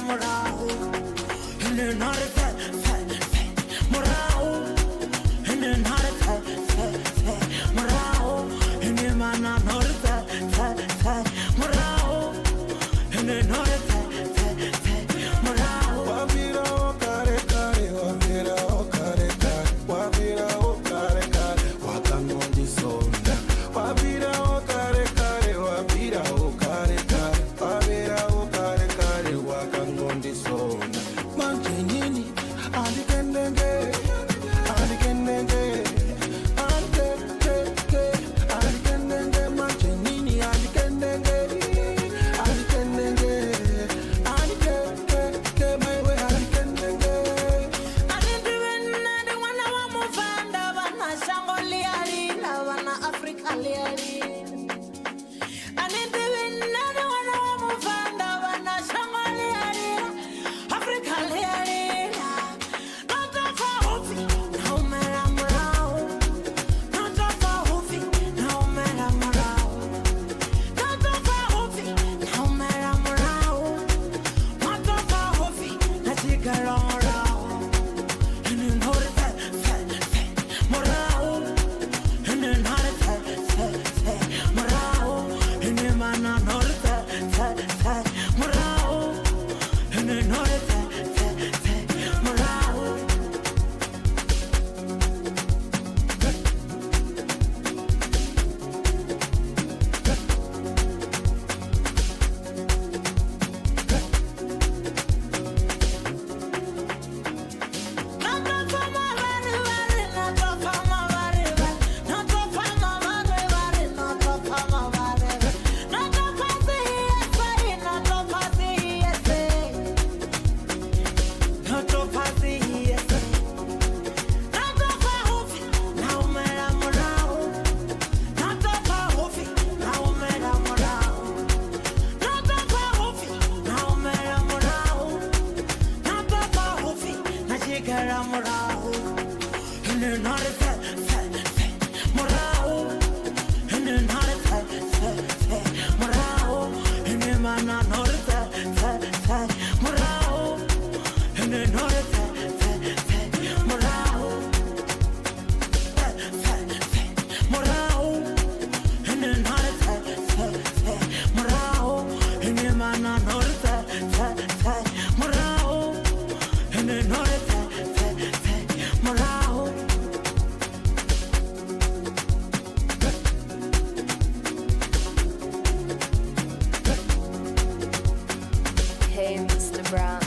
morao. And then not a fat fat morao. And then not a fat fat morao. And then my not a brown.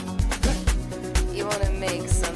You wanna make some.